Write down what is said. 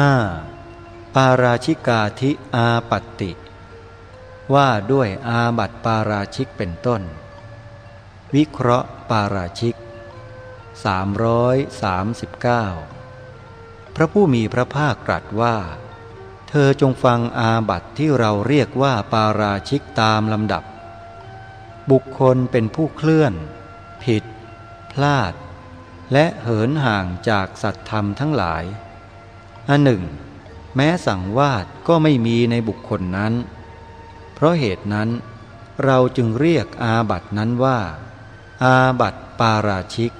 5. ปาราชิกาธิอาปัตติ ว่าด้วยอาบัติปาราชิกเป็นต้น วิเคราะห์ปาราชิก 339 พระผู้มีพระภาคตรัสว่า เธอจงฟังอาบัติที่เราเรียกว่าปาราชิกตามลำดับ บุคคลเป็นผู้เคลื่อน ผิด พลาด และเหินห่างจากสัตธรรมทั้งหลาย อันหนึ่ง แม้สั่งวาดก็ไม่มีในบุคคลนั้น เพราะเหตุนั้น เราจึงเรียกอาบัตินั้นว่า อาบัติปาราชิก